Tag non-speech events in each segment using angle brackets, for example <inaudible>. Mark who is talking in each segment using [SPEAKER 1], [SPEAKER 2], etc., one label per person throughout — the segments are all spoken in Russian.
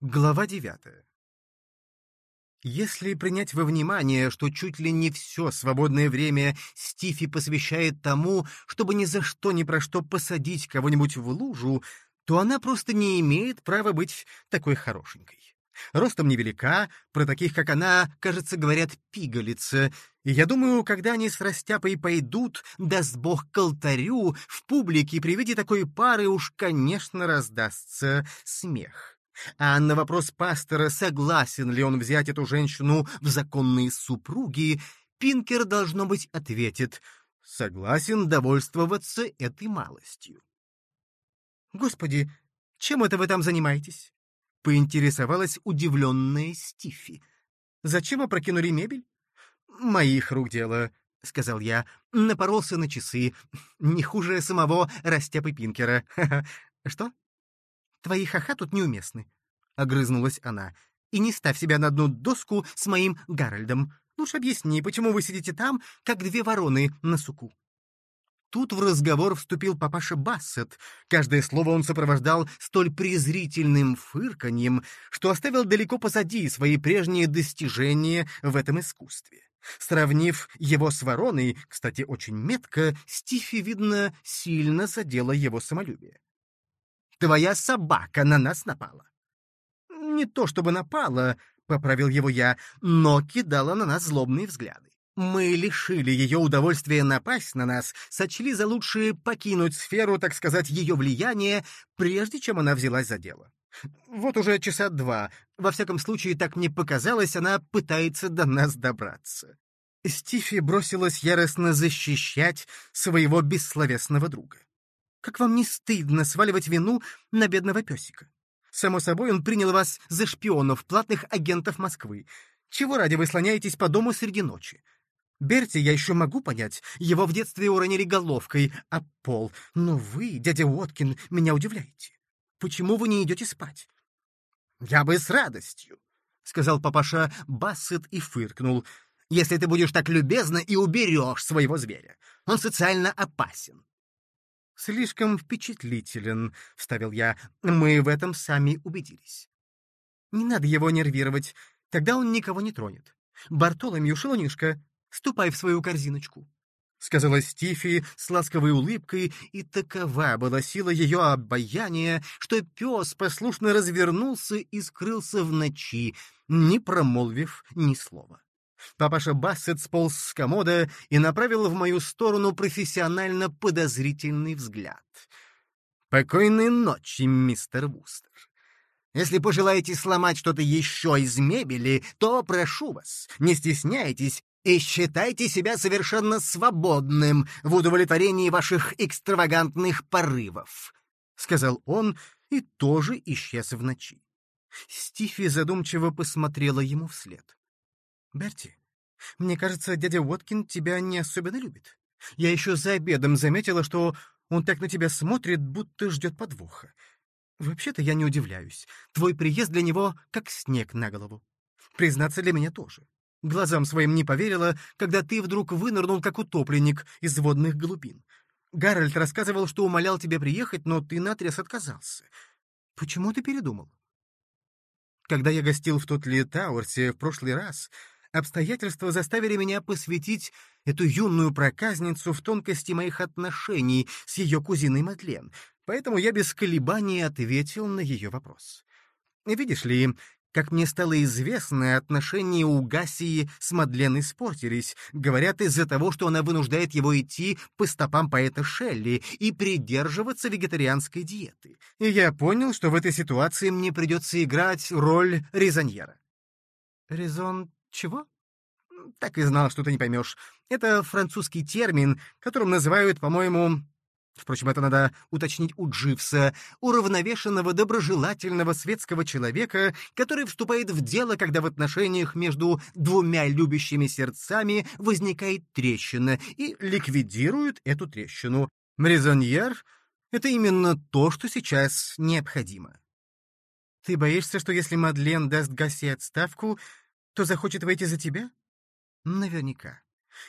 [SPEAKER 1] Глава девятая. Если принять во внимание, что чуть ли не все свободное время Стифи посвящает тому, чтобы ни за что ни про что посадить кого-нибудь в лужу, то она просто не имеет права быть такой хорошенькой. Ростом невелика, про таких, как она, кажется, говорят пигалица, и я думаю, когда они с Растяпой пойдут, даст бог к алтарю, в публике при виде такой пары уж, конечно, раздастся смех. А на вопрос пастора, согласен ли он взять эту женщину в законные супруги, Пинкер, должно быть, ответит «Согласен довольствоваться этой малостью». «Господи, чем это вы там занимаетесь?» — поинтересовалась удивленная Стиффи. «Зачем опрокинули мебель?» «Моих рук дело», — сказал я. Напоролся на часы. Не хуже самого Растяпы Пинкера. <laughs> «Что?» Твои ха-ха тут неуместны», — огрызнулась она. «И не ставь себя на одну доску с моим Гарольдом. Лучше объясни, почему вы сидите там, как две вороны на суку». Тут в разговор вступил папаша Бассет. Каждое слово он сопровождал столь презрительным фырканьем, что оставил далеко позади свои прежние достижения в этом искусстве. Сравнив его с вороной, кстати, очень метко, Стифи, видно, сильно задела его самолюбие. Твоя собака на нас напала. Не то чтобы напала, — поправил его я, — но кидала на нас злобные взгляды. Мы лишили ее удовольствия напасть на нас, сочли за лучшее покинуть сферу, так сказать, ее влияния, прежде чем она взялась за дело. Вот уже часа два. Во всяком случае, так мне показалось, она пытается до нас добраться. Стифи бросилась яростно защищать своего бессловесного друга. Как вам не стыдно сваливать вину на бедного песика? Само собой, он принял вас за шпионов, платных агентов Москвы. Чего ради вы слоняетесь по дому среди ночи? Берти я еще могу понять, его в детстве уронили головкой, а пол. Но вы, дядя Уоткин, меня удивляете. Почему вы не идете спать? Я бы с радостью, — сказал папаша Бассет и фыркнул, — если ты будешь так любезно и уберешь своего зверя. Он социально опасен. «Слишком впечатлителен», — вставил я. «Мы в этом сами убедились». «Не надо его нервировать, тогда он никого не тронет. Бартоломью, шелунишка, ступай в свою корзиночку», — сказала Стифи с ласковой улыбкой, и такова была сила ее обаяния, что пес послушно развернулся и скрылся в ночи, не промолвив ни слова. Папаша Бассет сполз с комода и направил в мою сторону профессионально подозрительный взгляд. «Покойной ночи, мистер Вустер. Если пожелаете сломать что-то еще из мебели, то прошу вас, не стесняйтесь и считайте себя совершенно свободным в удовлетворении ваших экстравагантных порывов», — сказал он и тоже исчез в ночи. Стифи задумчиво посмотрела ему вслед. «Берти, мне кажется, дядя Уоткин тебя не особенно любит. Я еще за обедом заметила, что он так на тебя смотрит, будто ждет подвоха. Вообще-то я не удивляюсь. Твой приезд для него как снег на голову. Признаться, для меня тоже. Глазам своим не поверила, когда ты вдруг вынырнул как утопленник из водных глубин. Гарольд рассказывал, что умолял тебя приехать, но ты наотрез отказался. Почему ты передумал? Когда я гостил в тот Тауэрсе в прошлый раз, Обстоятельства заставили меня посвятить эту юную проказницу в тонкости моих отношений с ее кузиной Мадлен, поэтому я без колебаний ответил на ее вопрос. Видишь ли, как мне стало известно, отношения у Гассии с Мадлен испортились, говорят, из-за того, что она вынуждает его идти по стопам поэта Шелли и придерживаться вегетарианской диеты. И я понял, что в этой ситуации мне придется играть роль резоньера. «Резон чего? Так и знал, что ты не поймешь. Это французский термин, которым называют, по-моему... Впрочем, это надо уточнить у Дживса, уравновешенного, доброжелательного светского человека, который вступает в дело, когда в отношениях между двумя любящими сердцами возникает трещина, и ликвидирует эту трещину. Мрезоньер — это именно то, что сейчас необходимо. Ты боишься, что если Мадлен даст Гаси отставку, то захочет выйти за тебя? Наверняка.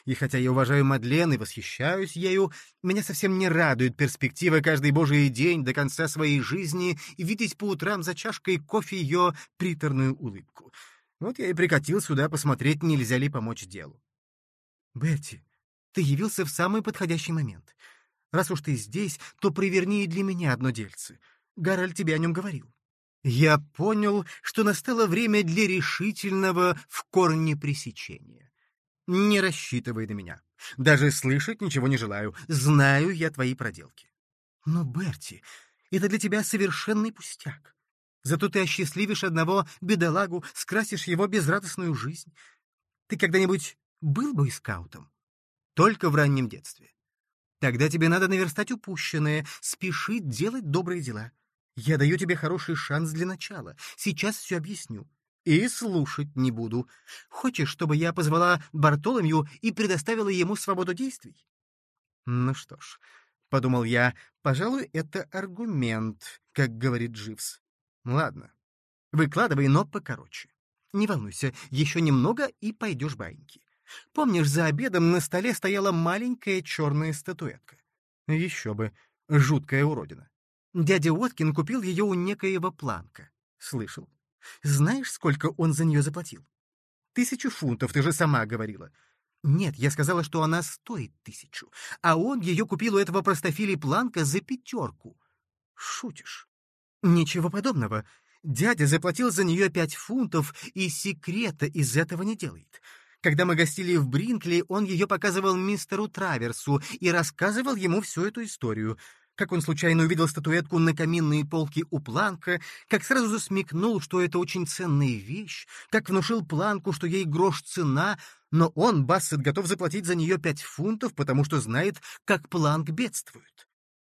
[SPEAKER 1] И хотя я уважаю Мадлен и восхищаюсь ею, меня совсем не радует перспектива каждый божий день до конца своей жизни видеть по утрам за чашкой кофе ее приторную улыбку. Вот я и прикатил сюда посмотреть, нельзя ли помочь делу. Берти, ты явился в самый подходящий момент. Раз уж ты здесь, то приверни и для меня одно дельце. Гарольд тебе о нем говорил. Я понял, что настало время для решительного в корне пресечения. Не рассчитывай на меня. Даже слышать ничего не желаю. Знаю я твои проделки. Но, Берти, это для тебя совершенный пустяк. Зато ты осчастливишь одного бедолагу, скрасишь его безрадостную жизнь. Ты когда-нибудь был бы скаутом? Только в раннем детстве. Тогда тебе надо наверстать упущенное, спешить делать добрые дела. Я даю тебе хороший шанс для начала. Сейчас все объясню. И слушать не буду. Хочешь, чтобы я позвала Бартоломью и предоставила ему свободу действий? Ну что ж, — подумал я, — пожалуй, это аргумент, как говорит Дживс. Ладно, выкладывай, но покороче. Не волнуйся, еще немного и пойдешь баиньки. Помнишь, за обедом на столе стояла маленькая черная статуэтка? Еще бы, жуткая уродина. Дядя Уоткин купил ее у некоего Планка. Слышал. Знаешь, сколько он за нее заплатил? Тысячу фунтов, ты же сама говорила. Нет, я сказала, что она стоит тысячу, а он ее купил у этого простофили Планка за пятерку. Шутишь? Ничего подобного. Дядя заплатил за нее пять фунтов и секрета из этого не делает. Когда мы гостили в Бринкли, он ее показывал мистеру Траверсу и рассказывал ему всю эту историю — как он случайно увидел статуэтку на каминной полке у Планка, как сразу засмекнул, что это очень ценная вещь, как внушил Планку, что ей грош цена, но он, Бассет, готов заплатить за нее пять фунтов, потому что знает, как Планк бедствует.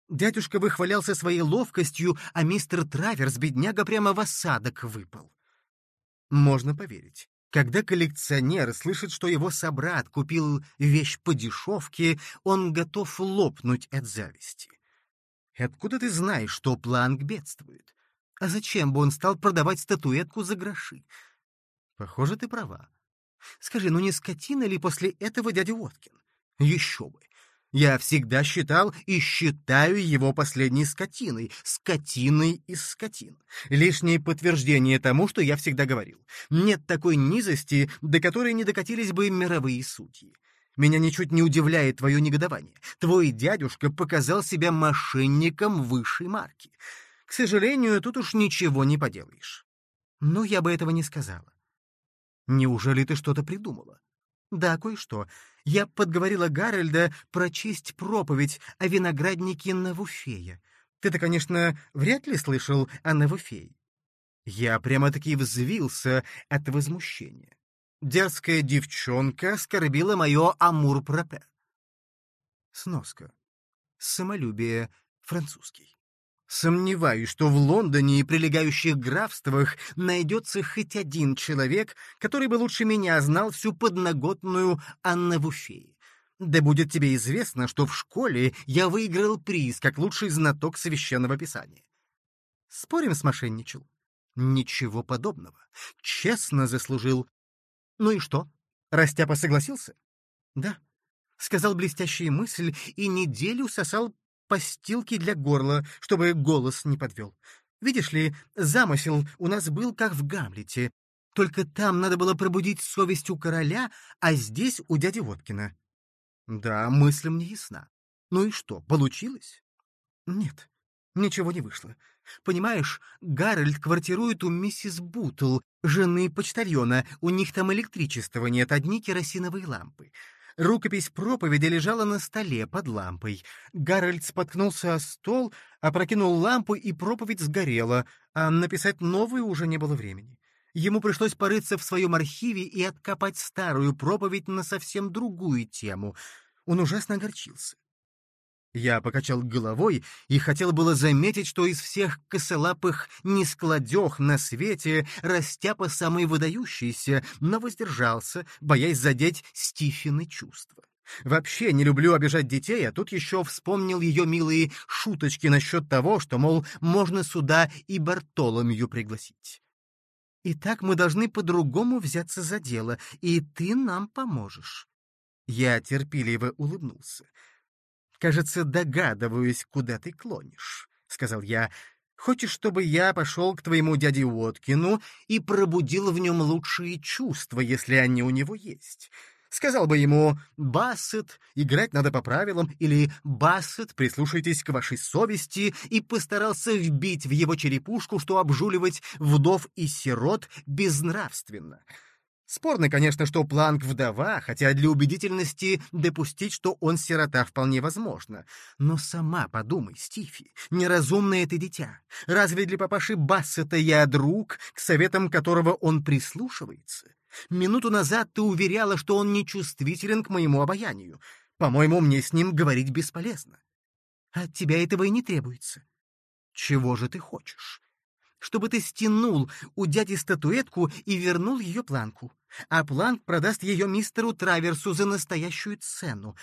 [SPEAKER 1] Дядюшка выхвалялся своей ловкостью, а мистер Траверс, бедняга, прямо в осадок выпал. Можно поверить. Когда коллекционер слышит, что его собрат купил вещь по дешевке, он готов лопнуть от зависти. И откуда ты знаешь, что Планк бедствует? А зачем бы он стал продавать статуэтку за гроши? Похоже, ты права. Скажи, ну не скотина ли после этого дядя Уоткин? Еще бы. Я всегда считал и считаю его последней скотиной, скотиной из скотин. Лишнее подтверждение тому, что я всегда говорил. Нет такой низости, до которой не докатились бы мировые судьи. Меня ничуть не удивляет твое негодование. Твой дядюшка показал себя мошенником высшей марки. К сожалению, тут уж ничего не поделаешь. Но я бы этого не сказала. Неужели ты что-то придумала? Да, кое-что. Я подговорила Гарольда прочесть проповедь о винограднике Навуфея. Ты-то, конечно, вряд ли слышал о Навуфее. Я прямо-таки взвился от возмущения. Дерзкая девчонка оскорбила мое амур-пропе. Сноска. Самолюбие. Французский. Сомневаюсь, что в Лондоне и прилегающих графствах найдется хоть один человек, который бы лучше меня знал всю подноготную Анны Вуфеи. Да будет тебе известно, что в школе я выиграл приз как лучший знаток священного писания. Спорим, смошенничал? Ничего подобного. Честно заслужил ну и что? Растяпа согласился? Да. Сказал блестящую мысль и неделю сосал постилки для горла, чтобы голос не подвел. Видишь ли, замысел у нас был как в Гамлете. Только там надо было пробудить совесть у короля, а здесь у дяди Водкина. Да, мысль мне ясна. Ну и что, получилось? Нет, ничего не вышло. Понимаешь, Гарольд квартирует у миссис Бутл, жены почтальона, у них там электричества нет, одни керосиновые лампы. Рукопись проповеди лежала на столе под лампой. Гарольд споткнулся о стол, опрокинул лампу, и проповедь сгорела, а написать новую уже не было времени. Ему пришлось порыться в своем архиве и откопать старую проповедь на совсем другую тему. Он ужасно огорчился. Я покачал головой и хотел было заметить, что из всех косолапых нескладех на свете растяпа самый выдающийся, но воздержался, боясь задеть Стифины чувства. Вообще не люблю обижать детей, а тут еще вспомнил ее милые шуточки насчет того, что, мол, можно сюда и Бартоломью пригласить. Итак, мы должны по-другому взяться за дело, и ты нам поможешь. Я терпеливо улыбнулся. «Кажется, догадываюсь, куда ты клонишь», — сказал я. «Хочешь, чтобы я пошел к твоему дяде Уоткину и пробудил в нем лучшие чувства, если они у него есть?» Сказал бы ему «Бассет, играть надо по правилам» или «Бассет, прислушайтесь к вашей совести» и постарался вбить в его черепушку, что обжуливать вдов и сирот безнравственно. Спорно, конечно, что Планк вдова, хотя для убедительности допустить, что он сирота, вполне возможно. Но сама подумай, Стифи, неразумное ты дитя. Разве для папаши Бассета я друг, к советам которого он прислушивается? Минуту назад ты уверяла, что он нечувствителен к моему обаянию. По-моему, мне с ним говорить бесполезно. От тебя этого и не требуется. Чего же ты хочешь? Чтобы ты стянул у дяди статуэтку и вернул ее планку. А планк продаст ее мистеру Траверсу за настоящую цену.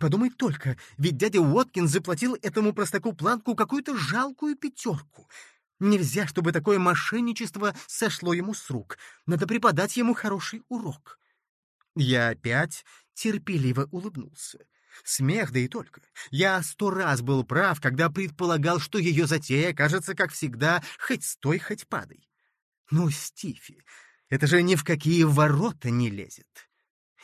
[SPEAKER 1] Подумай только, ведь дядя Уоткин заплатил этому простаку планку какую-то жалкую пятерку — Нельзя, чтобы такое мошенничество сошло ему с рук. Надо преподать ему хороший урок. Я опять терпеливо улыбнулся. Смех, да и только. Я сто раз был прав, когда предполагал, что ее затея кажется, как всегда, хоть стой, хоть падай. Ну, Стифи, это же ни в какие ворота не лезет.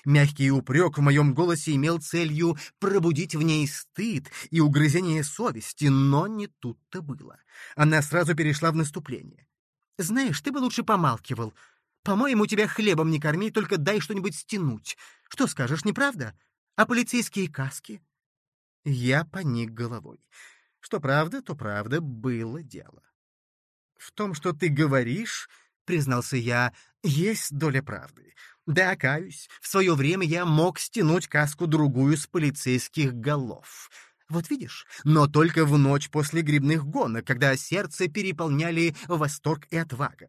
[SPEAKER 1] Мягкий упрек в моем голосе имел целью пробудить в ней стыд и угрызение совести, но не тут-то было. Она сразу перешла в наступление. «Знаешь, ты бы лучше помалкивал. По-моему, тебя хлебом не корми, только дай что-нибудь стянуть. Что скажешь, неправда? А полицейские каски?» Я поник головой. Что правда, то правда, было дело. «В том, что ты говоришь, — признался я, — есть доля правды. Да, каюсь, в свое время я мог стянуть каску-другую с полицейских голов. Вот видишь, но только в ночь после грибных гонок, когда сердце переполняли восторг и отвага.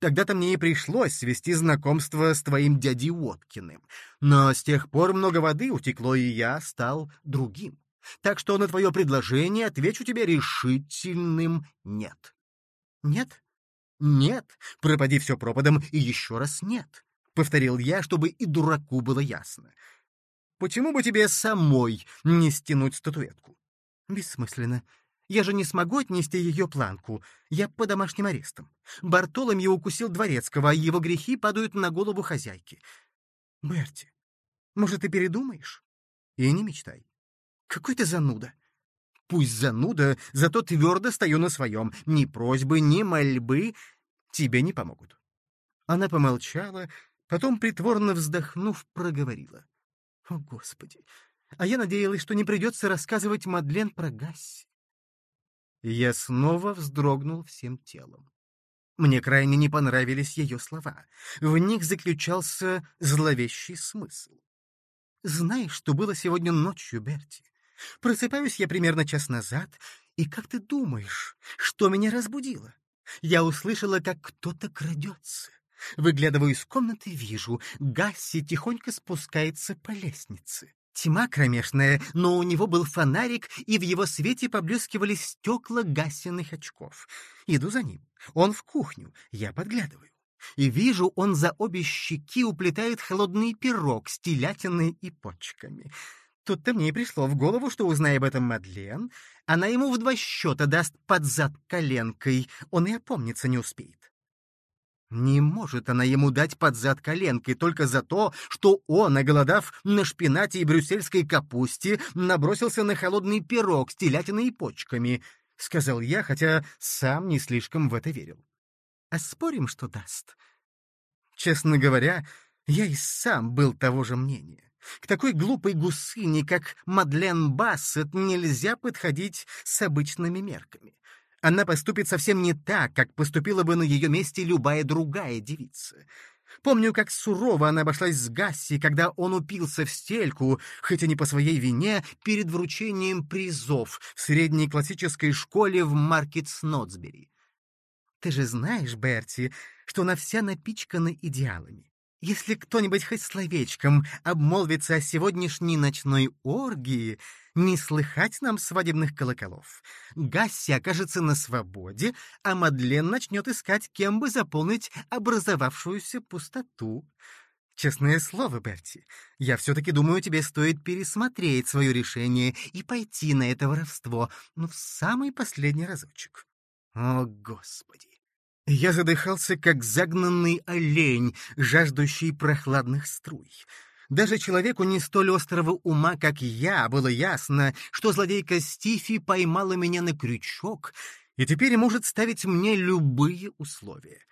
[SPEAKER 1] Тогда-то мне и пришлось свести знакомство с твоим дядей Уоткиным. Но с тех пор много воды утекло, и я стал другим. Так что на твое предложение отвечу тебе решительным «нет». «Нет?» «Нет, пропади все пропадом, и еще раз нет повторил я, чтобы и дураку было ясно. Почему бы тебе самой не стянуть статуэтку? Бессмысленно. Я же не смогу отнести ее планку. Я по домашним арестам. Бартоломью укусил дворецкого, а его грехи падают на голову хозяйки. Берти, может, ты передумаешь? И не мечтай. Какой ты зануда. Пусть зануда, зато твердо стою на своем. Ни просьбы, ни мольбы тебе не помогут. Она помолчала, Потом, притворно вздохнув, проговорила. «О, Господи! А я надеялась, что не придется рассказывать Мадлен про Гасси». Я снова вздрогнул всем телом. Мне крайне не понравились ее слова. В них заключался зловещий смысл. «Знаешь, что было сегодня ночью, Берти? Просыпаюсь я примерно час назад, и как ты думаешь, что меня разбудило? Я услышала, как кто-то крадется. Выглядываю из комнаты и вижу, Гасси тихонько спускается по лестнице. Тьма кромешная, но у него был фонарик, и в его свете поблескивали стекла Гассиных очков. Иду за ним. Он в кухню. Я подглядываю. И вижу, он за обе щеки уплетает холодный пирог с телятиной и почками. Тут-то мне и пришло в голову, что, узная об этом Мадлен, она ему в два счета даст под зад коленкой, он и опомниться не успеет. Не может она ему дать под зад коленкой только за то, что он, оголодав на шпинате и брюссельской капусте, набросился на холодный пирог с телятиной и почками, — сказал я, хотя сам не слишком в это верил. А спорим, что даст? Честно говоря, я и сам был того же мнения. К такой глупой гусыне, как Мадлен Бассет, нельзя подходить с обычными мерками она поступит совсем не так, как поступила бы на ее месте любая другая девица. Помню, как сурово она обошлась с Гасси, когда он упился в стельку, хотя не по своей вине, перед вручением призов в средней классической школе в Маркет-Снотсбери. Ты же знаешь, Берти, что она вся напичкана идеалами. Если кто-нибудь хоть словечком обмолвится о сегодняшней ночной оргии, не слыхать нам свадебных колоколов. Гасси окажется на свободе, а Мадлен начнет искать, кем бы заполнить образовавшуюся пустоту. Честное слово, Берти, я все-таки думаю, тебе стоит пересмотреть свое решение и пойти на это воровство, ну, в самый последний разочек. О, Господи! Я задыхался, как загнанный олень, жаждущий прохладных струй. Даже человеку не столь острого ума, как я, было ясно, что злодейка Стифи поймала меня на крючок и теперь может ставить мне любые условия.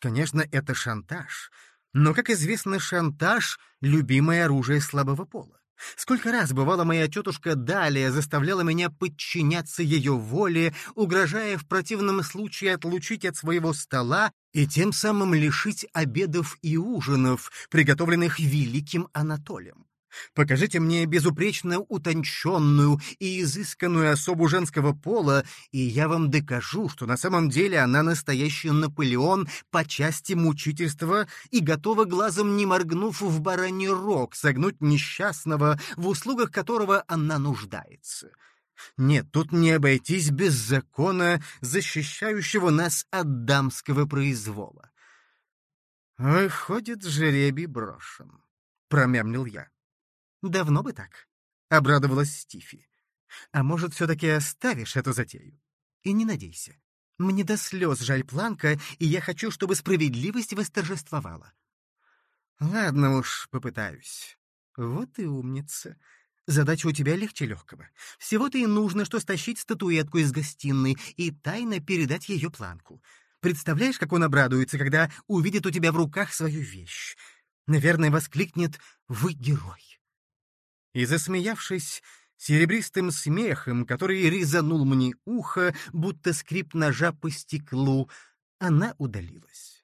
[SPEAKER 1] Конечно, это шантаж — но, как известно, шантаж — любимое оружие слабого пола. Сколько раз, бывало, моя тетушка Далия заставляла меня подчиняться ее воле, угрожая в противном случае отлучить от своего стола и тем самым лишить обедов и ужинов, приготовленных великим Анатолием. Покажите мне безупречно утонченную и изысканную особу женского пола, и я вам докажу, что на самом деле она настоящий Наполеон по части мучительства и готова глазом не моргнув в бараний рог согнуть несчастного, в услугах которого она нуждается. Нет, тут не обойтись без закона, защищающего нас от дамского произвола. «Выходит, жеребий брошен», — промямлил я. «Давно бы так», — обрадовалась Стифи. «А может, все-таки оставишь эту затею? И не надейся. Мне до слез жаль Планка, и я хочу, чтобы справедливость восторжествовала». «Ладно уж, попытаюсь. Вот и умница. Задача у тебя легче легкого. Всего-то и нужно, что стащить статуэтку из гостиной и тайно передать ее Планку. Представляешь, как он обрадуется, когда увидит у тебя в руках свою вещь? Наверное, воскликнет «Вы герой!» И, засмеявшись, серебристым смехом, который резанул мне ухо, будто скрип ножа по стеклу, она удалилась.